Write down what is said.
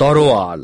তরোয়াল